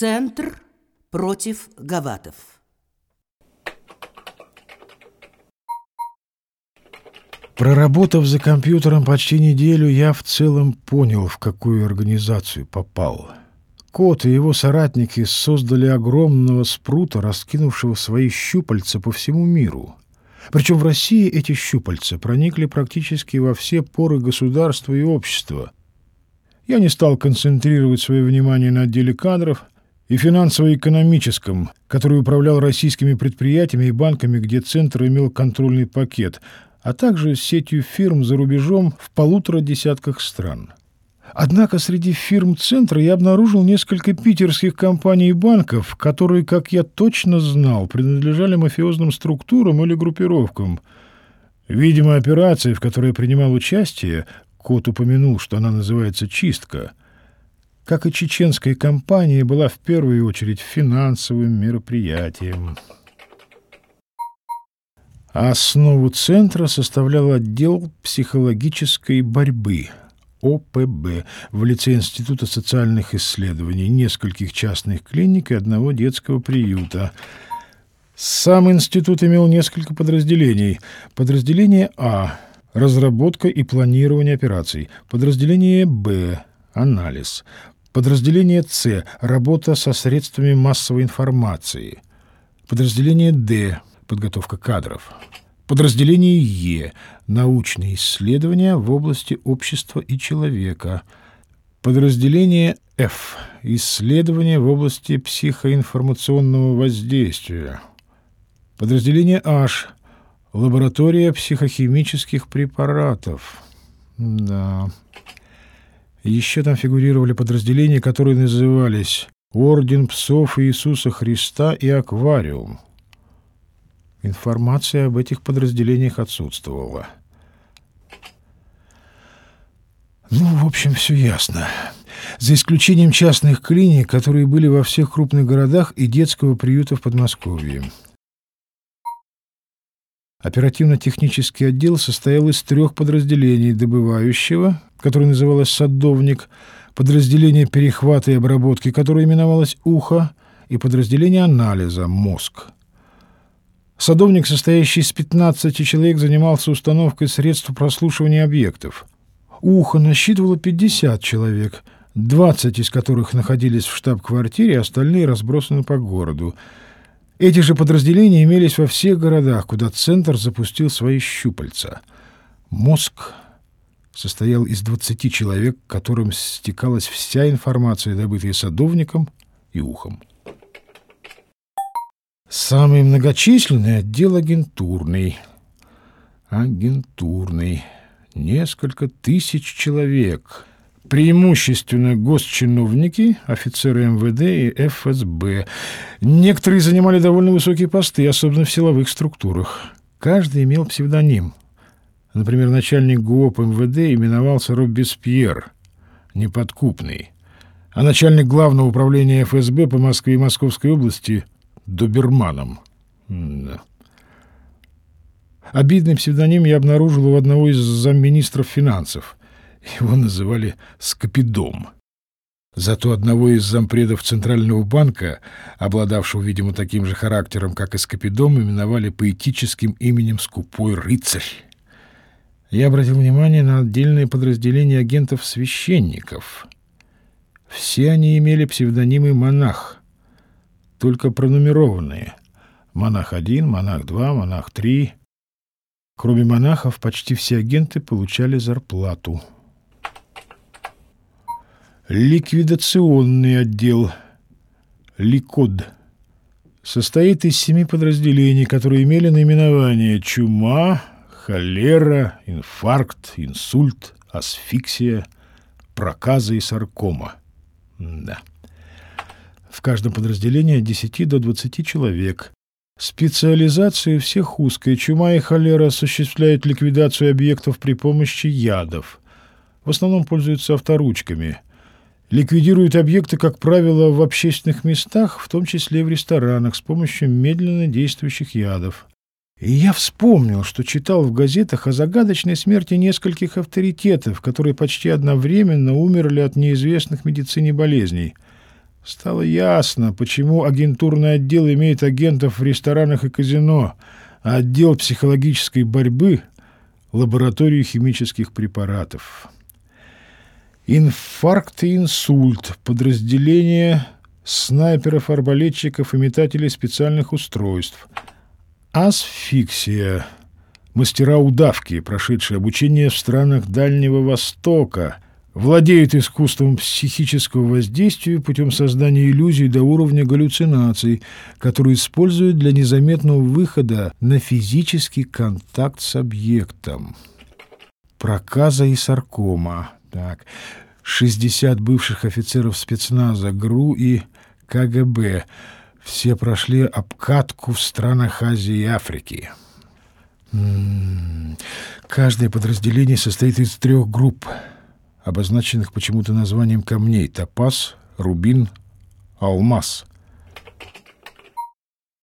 Центр против Гаватов. Проработав за компьютером почти неделю, я в целом понял, в какую организацию попал. Кот и его соратники создали огромного спрута, раскинувшего свои щупальца по всему миру. Причем в России эти щупальца проникли практически во все поры государства и общества. Я не стал концентрировать свое внимание на отделе кадров и финансово-экономическом, который управлял российскими предприятиями и банками, где Центр имел контрольный пакет, а также сетью фирм за рубежом в полутора десятках стран. Однако среди фирм Центра я обнаружил несколько питерских компаний и банков, которые, как я точно знал, принадлежали мафиозным структурам или группировкам. Видимо, операция, в которой я принимал участие, Кот упомянул, что она называется «Чистка», как и чеченская компания, была в первую очередь финансовым мероприятием. Основу центра составлял отдел психологической борьбы – ОПБ в лице Института социальных исследований, нескольких частных клиник и одного детского приюта. Сам институт имел несколько подразделений. Подразделение А – разработка и планирование операций. Подразделение Б – анализ. Подразделение С – работа со средствами массовой информации. Подразделение Д – подготовка кадров. Подразделение Е – научные исследования в области общества и человека. Подразделение F – исследования в области психоинформационного воздействия. Подразделение H – лаборатория психохимических препаратов. Да. Еще там фигурировали подразделения, которые назывались «Орден псов Иисуса Христа» и «Аквариум». Информация об этих подразделениях отсутствовала. Ну, в общем, все ясно. За исключением частных клиник, которые были во всех крупных городах и детского приюта в Подмосковье. Оперативно-технический отдел состоял из трех подразделений добывающего, которое называлось «Садовник», подразделение перехвата и обработки, которое именовалось «Ухо», и подразделение анализа «Мозг». Садовник, состоящий из 15 человек, занимался установкой средств прослушивания объектов. Ухо насчитывало 50 человек, 20 из которых находились в штаб-квартире, а остальные разбросаны по городу. Эти же подразделения имелись во всех городах, куда Центр запустил свои щупальца. Мозг состоял из 20 человек, к которым стекалась вся информация, добытая садовником и ухом. Самый многочисленный отдел агентурный. Агентурный. Несколько тысяч человек. Преимущественно госчиновники, офицеры МВД и ФСБ. Некоторые занимали довольно высокие посты, особенно в силовых структурах. Каждый имел псевдоним. Например, начальник ГУОП МВД именовался Робеспьер, неподкупный. А начальник главного управления ФСБ по Москве и Московской области – доберманом. Да. Обидный псевдоним я обнаружил у одного из замминистров финансов. Его называли «Скопидом». Зато одного из зампредов Центрального банка, обладавшего, видимо, таким же характером, как и Скопидом, именовали поэтическим именем «Скупой рыцарь». Я обратил внимание на отдельные подразделения агентов-священников. Все они имели псевдонимы «Монах», только пронумерованные. Монах-1, монах-2, монах-3. Кроме монахов, почти все агенты получали зарплату. Ликвидационный отдел Ликод состоит из семи подразделений, которые имели наименование чума, холера, инфаркт, инсульт, асфиксия, проказа и саркома. Да. В каждом подразделении от 10 до 20 человек. Специализация всех узкая. Чума и холера осуществляют ликвидацию объектов при помощи ядов. В основном пользуются авторучками. Ликвидируют объекты, как правило, в общественных местах, в том числе в ресторанах, с помощью медленно действующих ядов. И я вспомнил, что читал в газетах о загадочной смерти нескольких авторитетов, которые почти одновременно умерли от неизвестных медицине болезней — Стало ясно, почему агентурный отдел имеет агентов в ресторанах и казино, а отдел психологической борьбы — лабораторию химических препаратов. Инфаркт и инсульт, подразделение снайперов, арбалетчиков и метателей специальных устройств. Асфиксия, мастера удавки, прошедшие обучение в странах Дальнего Востока — владеют искусством психического воздействия путем создания иллюзий до уровня галлюцинаций, которые используют для незаметного выхода на физический контакт с объектом. Проказа и саркома. Так. 60 бывших офицеров спецназа ГРУ и КГБ. Все прошли обкатку в странах Азии и Африки. М -м -м. Каждое подразделение состоит из трех групп — обозначенных почему-то названием камней — топаз, рубин, алмаз.